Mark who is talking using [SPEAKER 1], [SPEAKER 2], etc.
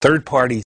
[SPEAKER 1] third-party